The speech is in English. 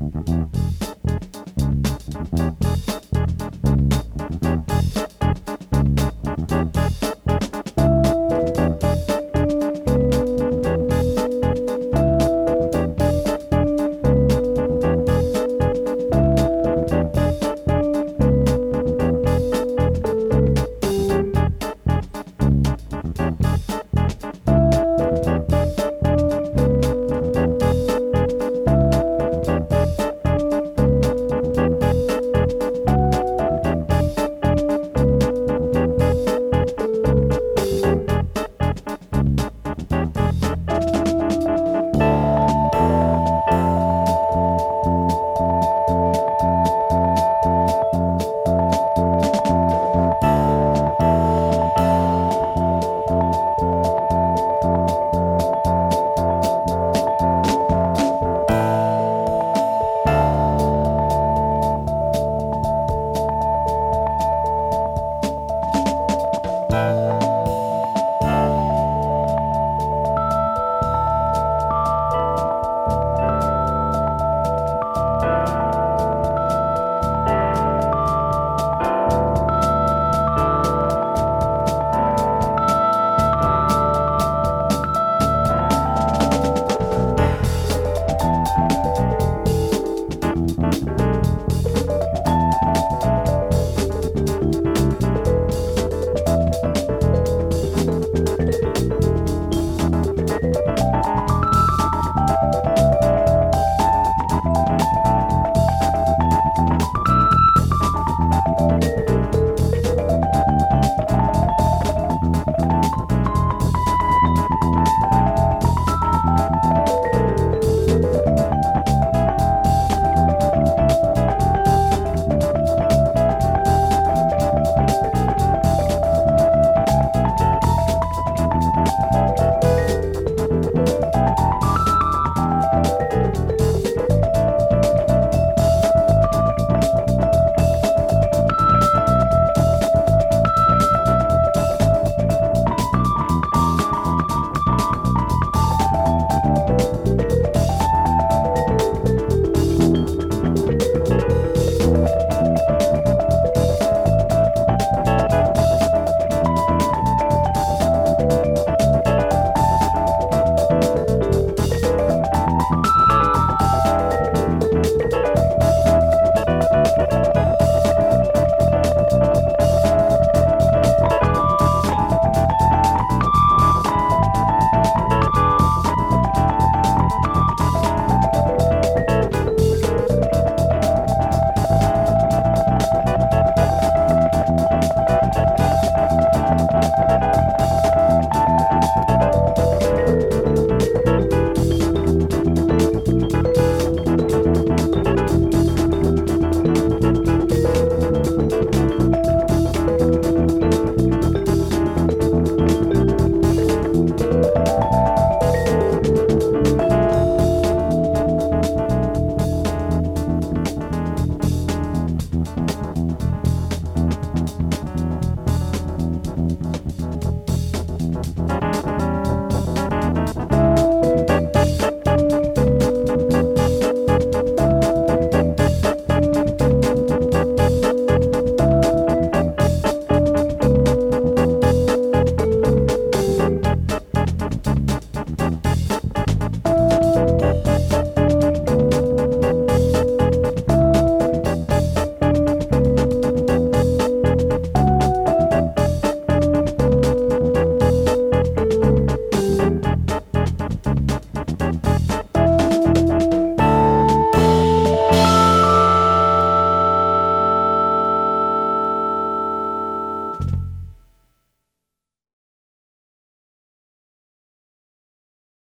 Bye. Bye.